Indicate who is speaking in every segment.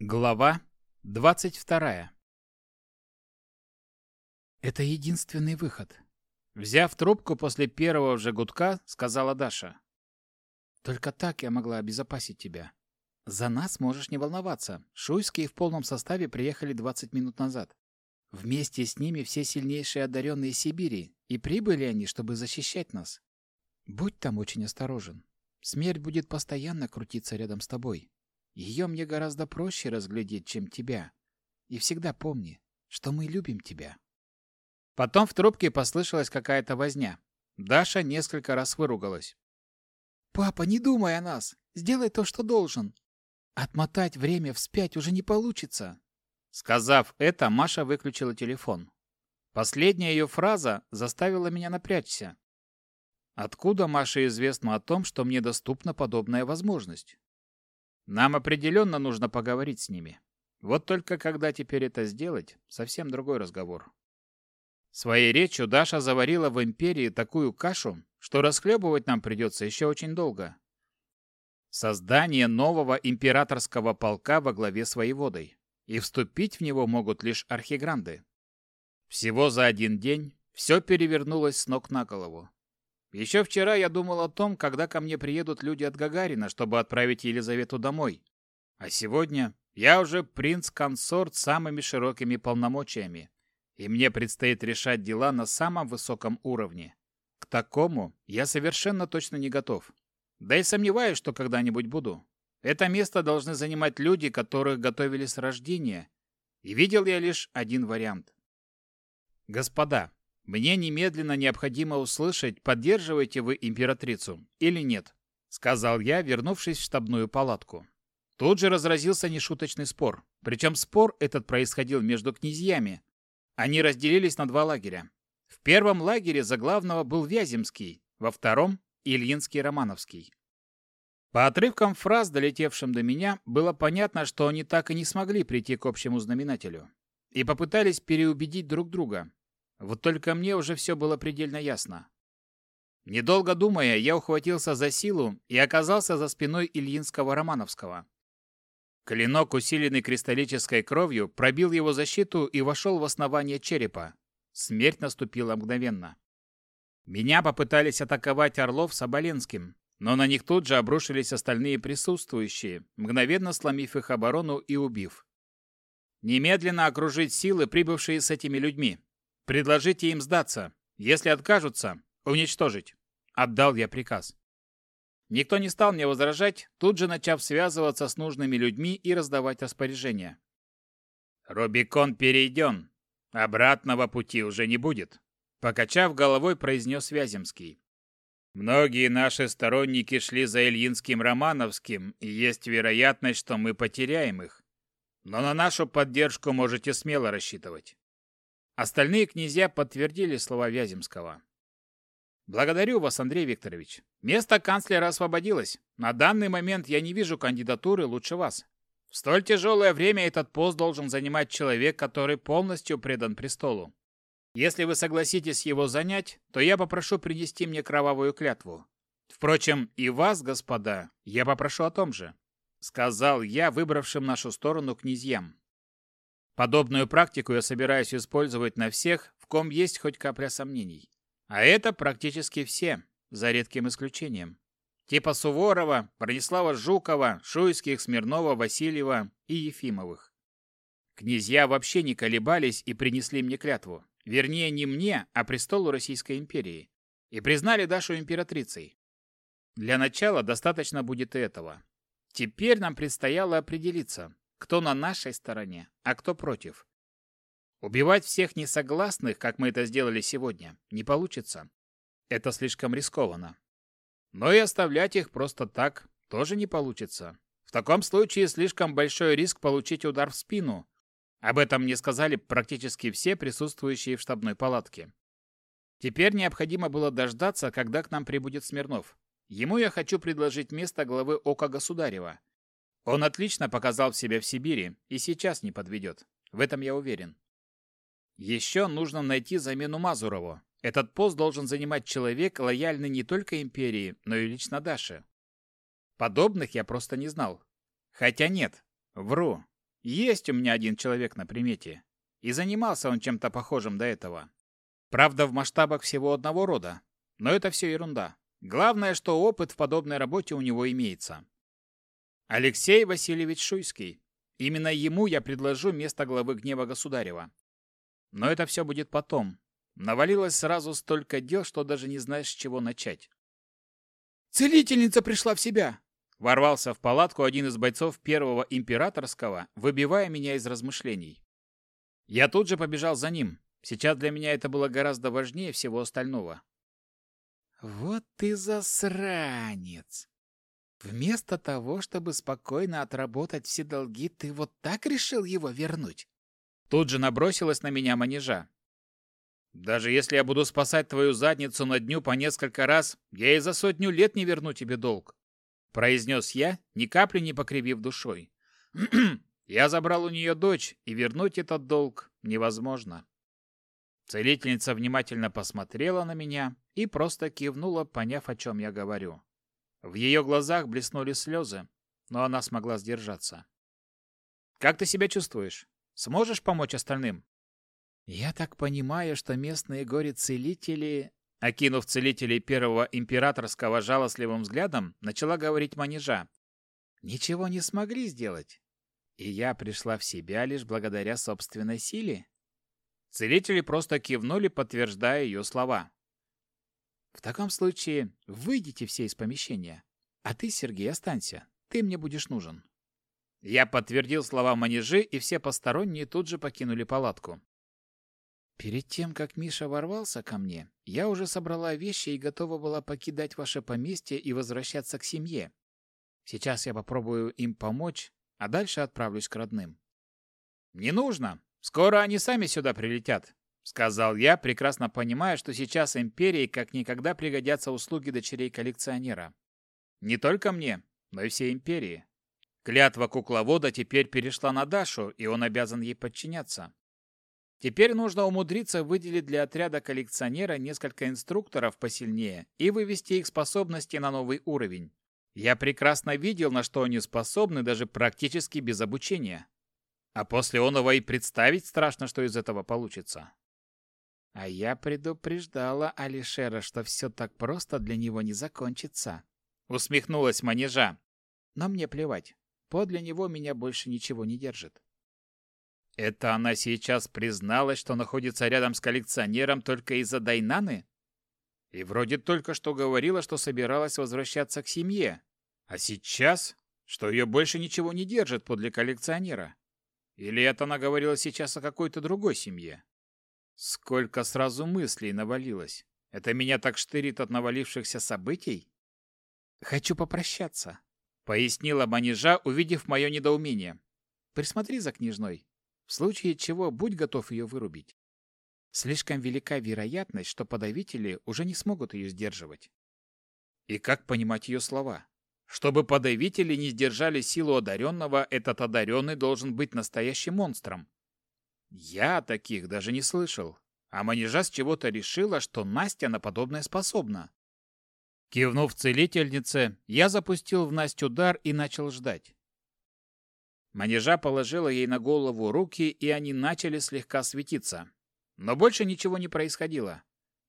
Speaker 1: Глава 22 «Это единственный выход», — взяв трубку после первого же гудка, сказала Даша. «Только так я могла обезопасить тебя. За нас можешь не волноваться. Шуйские в полном составе приехали 20 минут назад. Вместе с ними все сильнейшие одаренные Сибири, и прибыли они, чтобы защищать нас. Будь там очень осторожен. Смерть будет постоянно крутиться рядом с тобой. Ее мне гораздо проще разглядеть, чем тебя. И всегда помни, что мы любим тебя. Потом в трубке послышалась какая-то возня. Даша несколько раз выругалась. «Папа, не думай о нас! Сделай то, что должен! Отмотать время вспять уже не получится!» Сказав это, Маша выключила телефон. Последняя ее фраза заставила меня напрячься. Откуда Маше известно о том, что мне доступна подобная возможность? Нам определенно нужно поговорить с ними. Вот только когда теперь это сделать, совсем другой разговор. Своей речью Даша заварила в империи такую кашу, что расхлебывать нам придется еще очень долго. Создание нового императорского полка во главе с воеводой. И вступить в него могут лишь архигранды. Всего за один день все перевернулось с ног на голову. Еще вчера я думал о том, когда ко мне приедут люди от Гагарина, чтобы отправить Елизавету домой. А сегодня я уже принц-консорт с самыми широкими полномочиями, и мне предстоит решать дела на самом высоком уровне. К такому я совершенно точно не готов. Да и сомневаюсь, что когда-нибудь буду. Это место должны занимать люди, которых готовили с рождения. И видел я лишь один вариант. Господа, мне немедленно необходимо услышать, поддерживаете вы императрицу или нет, сказал я, вернувшись в штабную палатку. Тут же разразился нешуточный спор. Причем спор этот происходил между князьями. Они разделились на два лагеря. В первом лагере за главного был Вяземский, во втором – Ильинский-Романовский. По отрывкам фраз, долетевшим до меня, было понятно, что они так и не смогли прийти к общему знаменателю. И попытались переубедить друг друга, вот только мне уже все было предельно ясно. Недолго думая, я ухватился за силу и оказался за спиной Ильинского-Романовского. Клинок, усиленный кристаллической кровью, пробил его защиту и вошел в основание черепа. Смерть наступила мгновенно. Меня попытались атаковать Орлов с Оболенским, но на них тут же обрушились остальные присутствующие, мгновенно сломив их оборону и убив. Немедленно окружить силы, прибывшие с этими людьми. Предложите им сдаться. Если откажутся, уничтожить. Отдал я приказ. Никто не стал мне возражать, тут же начав связываться с нужными людьми и раздавать распоряжения. «Рубикон перейден. Обратного пути уже не будет», — покачав головой, произнес Вяземский. «Многие наши сторонники шли за Ильинским Романовским, и есть вероятность, что мы потеряем их. Но на нашу поддержку можете смело рассчитывать. Остальные князья подтвердили слова Вяземского. «Благодарю вас, Андрей Викторович. Место канцлера освободилось. На данный момент я не вижу кандидатуры лучше вас. В столь тяжелое время этот пост должен занимать человек, который полностью предан престолу. Если вы согласитесь его занять, то я попрошу принести мне кровавую клятву. Впрочем, и вас, господа, я попрошу о том же», — сказал я выбравшим нашу сторону князьям. Подобную практику я собираюсь использовать на всех, в ком есть хоть капля сомнений. А это практически все, за редким исключением. Типа Суворова, Бронислава Жукова, Шуйских, Смирнова, Васильева и Ефимовых. Князья вообще не колебались и принесли мне клятву. Вернее, не мне, а престолу Российской империи. И признали Дашу императрицей. Для начала достаточно будет этого. Теперь нам предстояло определиться, кто на нашей стороне, а кто против. Убивать всех несогласных, как мы это сделали сегодня, не получится. Это слишком рискованно. Но и оставлять их просто так тоже не получится. В таком случае слишком большой риск получить удар в спину. Об этом мне сказали практически все присутствующие в штабной палатке. Теперь необходимо было дождаться, когда к нам прибудет Смирнов. Ему я хочу предложить место главы Ока Государева. Он отлично показал себя в Сибири и сейчас не подведет. В этом я уверен. Еще нужно найти замену Мазурову. Этот пост должен занимать человек, лояльный не только империи, но и лично Даше. Подобных я просто не знал. Хотя нет, вру. Есть у меня один человек на примете. И занимался он чем-то похожим до этого. Правда, в масштабах всего одного рода. Но это все ерунда. Главное, что опыт в подобной работе у него имеется. Алексей Васильевич Шуйский. Именно ему я предложу место главы гнева государева. Но это все будет потом. Навалилось сразу столько дел, что даже не знаешь, с чего начать. «Целительница пришла в себя!» Ворвался в палатку один из бойцов первого императорского, выбивая меня из размышлений. Я тут же побежал за ним. Сейчас для меня это было гораздо важнее всего остального. «Вот ты засранец! Вместо того, чтобы спокойно отработать все долги, ты вот так решил его вернуть?» Тут же набросилась на меня манежа. «Даже если я буду спасать твою задницу на дню по несколько раз, я и за сотню лет не верну тебе долг произнес я, ни капли не покривив душой. я забрал у нее дочь, и вернуть этот долг невозможно. Целительница внимательно посмотрела на меня и просто кивнула, поняв, о чем я говорю. В ее глазах блеснули слезы, но она смогла сдержаться. «Как ты себя чувствуешь? Сможешь помочь остальным?» «Я так понимаю, что местные горе-целители Окинув целителей первого императорского жалостливым взглядом, начала говорить манежа. «Ничего не смогли сделать. И я пришла в себя лишь благодаря собственной силе». Целители просто кивнули, подтверждая ее слова. «В таком случае выйдите все из помещения. А ты, Сергей, останься. Ты мне будешь нужен». Я подтвердил слова манежи, и все посторонние тут же покинули палатку. Перед тем, как Миша ворвался ко мне, я уже собрала вещи и готова была покидать ваше поместье и возвращаться к семье. Сейчас я попробую им помочь, а дальше отправлюсь к родным. Не нужно. Скоро они сами сюда прилетят, сказал я, прекрасно понимая, что сейчас империи как никогда пригодятся услуги дочерей коллекционера. Не только мне, но и всей империи. Клятва кукловода теперь перешла на Дашу, и он обязан ей подчиняться. Теперь нужно умудриться выделить для отряда коллекционера несколько инструкторов посильнее и вывести их способности на новый уровень. Я прекрасно видел, на что они способны даже практически без обучения. А после оного и представить страшно, что из этого получится. А я предупреждала Алишера, что все так просто для него не закончится. Усмехнулась манежа. Но мне плевать. Подле него меня больше ничего не держит. Это она сейчас призналась, что находится рядом с коллекционером только из-за Дайнаны? И вроде только что говорила, что собиралась возвращаться к семье. А сейчас, что ее больше ничего не держит подле коллекционера. Или это она говорила сейчас о какой-то другой семье? Сколько сразу мыслей навалилось. Это меня так штырит от навалившихся событий? Хочу попрощаться, пояснила манежа, увидев мое недоумение. Присмотри за княжной. В случае чего будь готов ее вырубить. Слишком велика вероятность, что подавители уже не смогут ее сдерживать. И как понимать ее слова? Чтобы подавители не сдержали силу одаренного, этот одаренный должен быть настоящим монстром. Я таких даже не слышал. А манежа с чего-то решила, что Настя на подобное способна. Кивнув целительнице, я запустил в Настю дар и начал ждать. Манежа положила ей на голову руки, и они начали слегка светиться. Но больше ничего не происходило.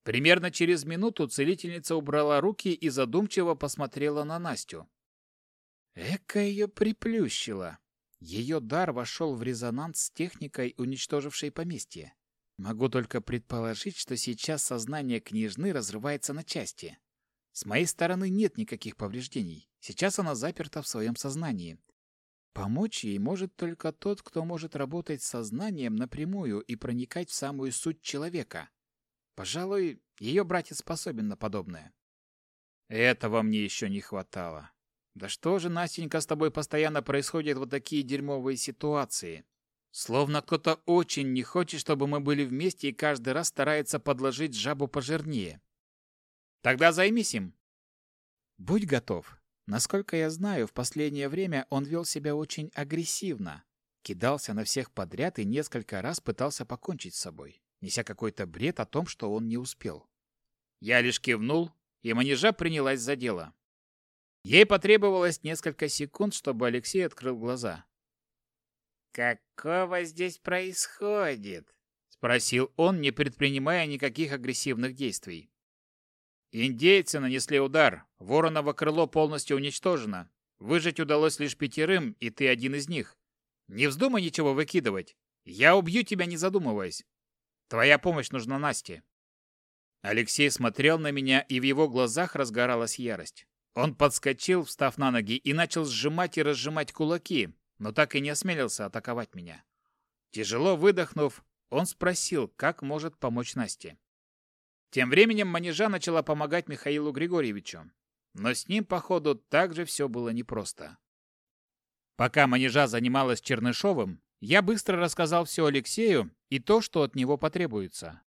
Speaker 1: Примерно через минуту целительница убрала руки и задумчиво посмотрела на Настю. Эка ее приплющило. Ее дар вошел в резонанс с техникой, уничтожившей поместье. Могу только предположить, что сейчас сознание княжны разрывается на части. С моей стороны нет никаких повреждений. Сейчас она заперта в своем сознании. Помочь ей может только тот, кто может работать с сознанием напрямую и проникать в самую суть человека. Пожалуй, ее братец способен на подобное. Этого мне еще не хватало. Да что же, Настенька, с тобой постоянно происходят вот такие дерьмовые ситуации? Словно кто-то очень не хочет, чтобы мы были вместе и каждый раз старается подложить жабу пожирнее. Тогда займись им. Будь готов. Насколько я знаю, в последнее время он вел себя очень агрессивно. Кидался на всех подряд и несколько раз пытался покончить с собой, неся какой-то бред о том, что он не успел. Я лишь кивнул, и манежа принялась за дело. Ей потребовалось несколько секунд, чтобы Алексей открыл глаза. «Какого здесь происходит?» — спросил он, не предпринимая никаких агрессивных действий. «Индейцы нанесли удар. Вороново крыло полностью уничтожено. Выжить удалось лишь пятерым, и ты один из них. Не вздумай ничего выкидывать. Я убью тебя, не задумываясь. Твоя помощь нужна Насте». Алексей смотрел на меня, и в его глазах разгоралась ярость. Он подскочил, встав на ноги, и начал сжимать и разжимать кулаки, но так и не осмелился атаковать меня. Тяжело выдохнув, он спросил, как может помочь Насте. Тем временем манежа начала помогать Михаилу Григорьевичу, но с ним, походу, также все было непросто. Пока манежа занималась Чернышовым, я быстро рассказал все Алексею и то, что от него потребуется.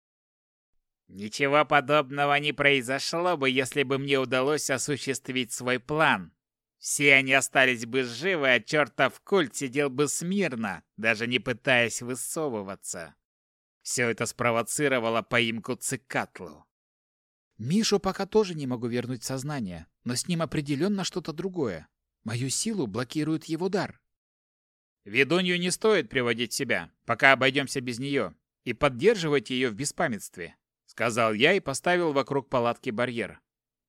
Speaker 1: Ничего подобного не произошло бы, если бы мне удалось осуществить свой план. Все они остались бы живы, а чертов культ сидел бы смирно, даже не пытаясь высовываться. Все это спровоцировало поимку Цикатлу. Мишу пока тоже не могу вернуть сознание, но с ним определенно что-то другое. Мою силу блокирует его дар. Ведунью не стоит приводить себя, пока обойдемся без нее, и поддерживать ее в беспамятстве сказал я и поставил вокруг палатки барьер.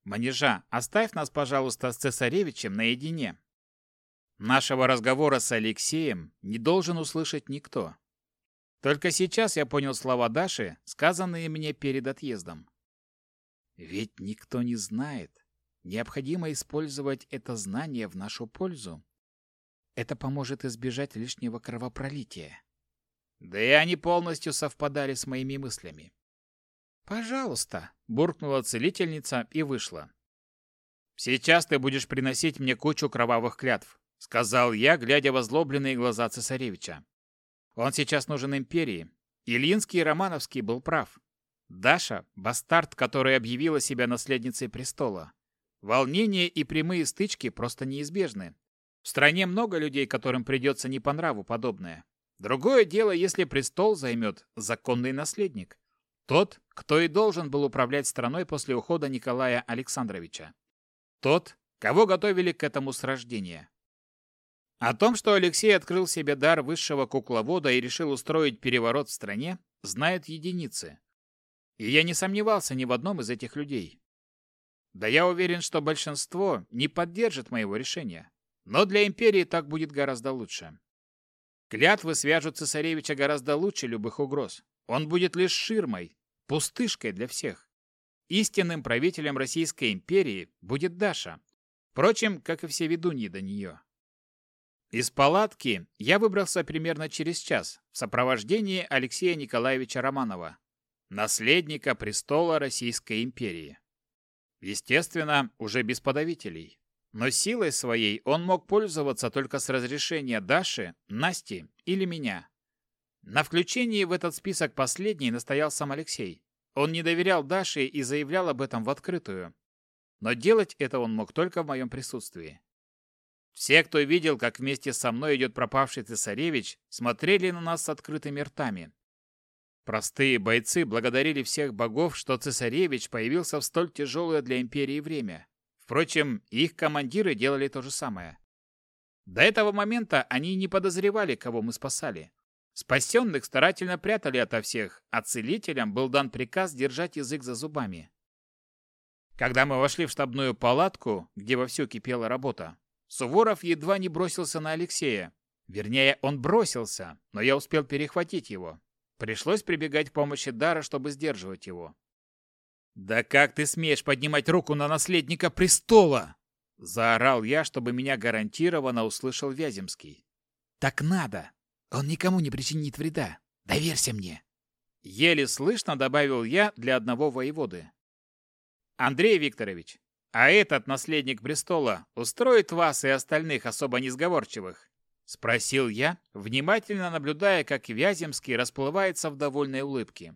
Speaker 1: Манежа, оставь нас, пожалуйста, с цесаревичем наедине. Нашего разговора с Алексеем не должен услышать никто. Только сейчас я понял слова Даши, сказанные мне перед отъездом. Ведь никто не знает. Необходимо использовать это знание в нашу пользу. Это поможет избежать лишнего кровопролития. Да и они полностью совпадали с моими мыслями. «Пожалуйста», — буркнула целительница и вышла. «Сейчас ты будешь приносить мне кучу кровавых клятв», — сказал я, глядя в озлобленные глаза цесаревича. «Он сейчас нужен империи. Ильинский и Романовский был прав. Даша — бастард, который объявила себя наследницей престола. Волнения и прямые стычки просто неизбежны. В стране много людей, которым придется не по нраву подобное. Другое дело, если престол займет законный наследник. Тот, кто и должен был управлять страной после ухода Николая Александровича. Тот, кого готовили к этому с рождения. О том, что Алексей открыл себе дар высшего кукловода и решил устроить переворот в стране, знают единицы. И я не сомневался ни в одном из этих людей. Да я уверен, что большинство не поддержит моего решения. Но для империи так будет гораздо лучше. Клятвы свяжут цесаревича гораздо лучше любых угроз. Он будет лишь ширмой, пустышкой для всех. Истинным правителем Российской империи будет Даша. Впрочем, как и все ведуньи до нее. Из палатки я выбрался примерно через час в сопровождении Алексея Николаевича Романова, наследника престола Российской империи. Естественно, уже без подавителей. Но силой своей он мог пользоваться только с разрешения Даши, Насти или меня. На включении в этот список последний настоял сам Алексей. Он не доверял Даше и заявлял об этом в открытую. Но делать это он мог только в моем присутствии. Все, кто видел, как вместе со мной идет пропавший цесаревич, смотрели на нас с открытыми ртами. Простые бойцы благодарили всех богов, что цесаревич появился в столь тяжелое для империи время. Впрочем, их командиры делали то же самое. До этого момента они не подозревали, кого мы спасали. Спасенных старательно прятали ото всех, а целителям был дан приказ держать язык за зубами. Когда мы вошли в штабную палатку, где вовсю кипела работа, Суворов едва не бросился на Алексея. Вернее, он бросился, но я успел перехватить его. Пришлось прибегать к помощи Дара, чтобы сдерживать его. «Да как ты смеешь поднимать руку на наследника престола?» Заорал я, чтобы меня гарантированно услышал Вяземский. «Так надо!» Он никому не причинит вреда. Доверься мне. Еле слышно добавил я для одного воеводы. Андрей Викторович, а этот наследник престола устроит вас и остальных особо несговорчивых? Спросил я, внимательно наблюдая, как Вяземский расплывается в довольной улыбке.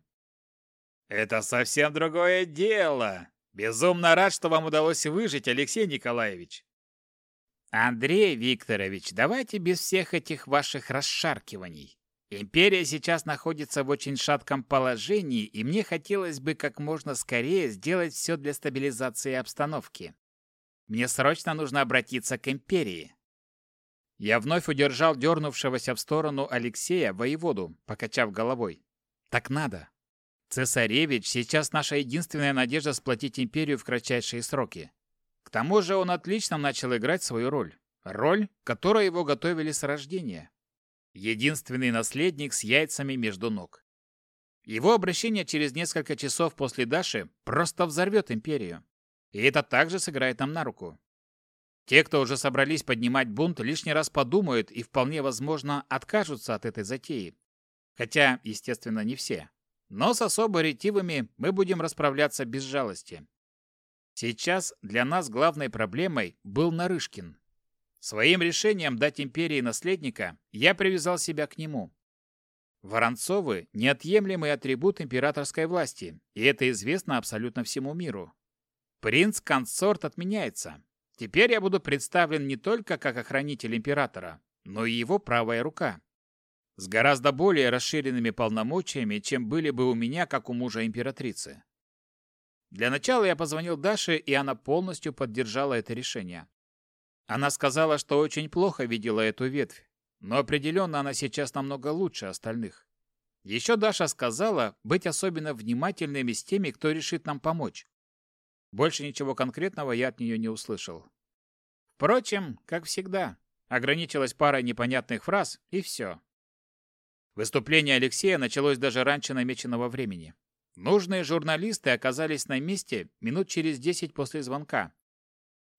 Speaker 1: «Это совсем другое дело. Безумно рад, что вам удалось выжить, Алексей Николаевич. Андрей Викторович, давайте без всех этих ваших расшаркиваний. Империя сейчас находится в очень шатком положении, и мне хотелось бы как можно скорее сделать все для стабилизации обстановки. Мне срочно нужно обратиться к империи. Я вновь удержал дернувшегося в сторону Алексея воеводу, покачав головой. Так надо. Цесаревич сейчас наша единственная надежда сплотить империю в кратчайшие сроки. К тому же он отлично начал играть свою роль. Роль, которой его готовили с рождения. Единственный наследник с яйцами между ног. Его обращение через несколько часов после Даши просто взорвет империю. И это также сыграет нам на руку. Те, кто уже собрались поднимать бунт, лишний раз подумают и вполне возможно откажутся от этой затеи. Хотя, естественно, не все. Но с особо ретивыми мы будем расправляться без жалости. Сейчас для нас главной проблемой был Нарышкин. Своим решением дать империи наследника я привязал себя к нему. Воронцовы – неотъемлемый атрибут императорской власти, и это известно абсолютно всему миру. Принц-консорт отменяется. Теперь я буду представлен не только как охранитель императора, но и его правая рука с гораздо более расширенными полномочиями, чем были бы у меня, как у мужа императрицы. Для начала я позвонил Даше, и она полностью поддержала это решение. Она сказала, что очень плохо видела эту ветвь, но определенно она сейчас намного лучше остальных. Еще Даша сказала быть особенно внимательными с теми, кто решит нам помочь. Больше ничего конкретного я от нее не услышал. Впрочем, как всегда, ограничилась парой непонятных фраз, и все. Выступление Алексея началось даже раньше намеченного времени. Нужные журналисты оказались на месте минут через десять после звонка.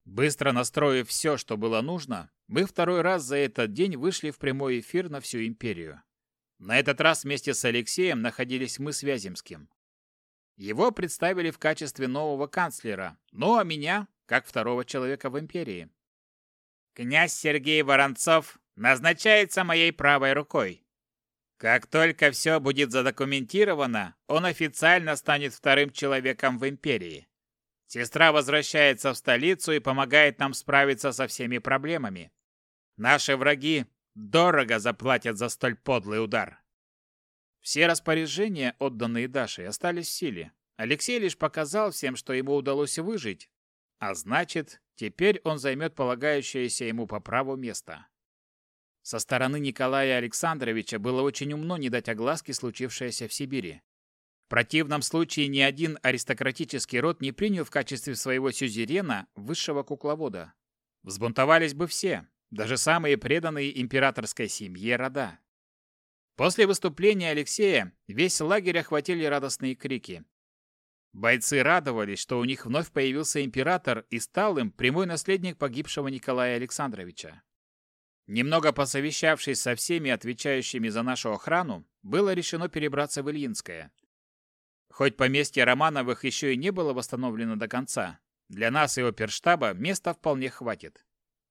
Speaker 1: Быстро настроив все, что было нужно, мы второй раз за этот день вышли в прямой эфир на всю империю. На этот раз вместе с Алексеем находились мы с Вяземским. Его представили в качестве нового канцлера, ну а меня – как второго человека в империи. «Князь Сергей Воронцов назначается моей правой рукой», как только все будет задокументировано, он официально станет вторым человеком в империи. Сестра возвращается в столицу и помогает нам справиться со всеми проблемами. Наши враги дорого заплатят за столь подлый удар. Все распоряжения, отданные Даше, остались в силе. Алексей лишь показал всем, что ему удалось выжить, а значит, теперь он займет полагающееся ему по праву место. Со стороны Николая Александровича было очень умно не дать огласки случившееся в Сибири. В противном случае ни один аристократический род не принял в качестве своего сюзерена высшего кукловода. Взбунтовались бы все, даже самые преданные императорской семье рода. После выступления Алексея весь лагерь охватили радостные крики. Бойцы радовались, что у них вновь появился император и стал им прямой наследник погибшего Николая Александровича. Немного посовещавшись со всеми отвечающими за нашу охрану, было решено перебраться в Ильинское. Хоть поместье Романовых еще и не было восстановлено до конца, для нас и оперштаба места вполне хватит.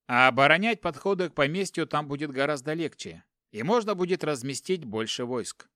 Speaker 1: А оборонять подходы к поместью там будет гораздо легче, и можно будет разместить больше войск.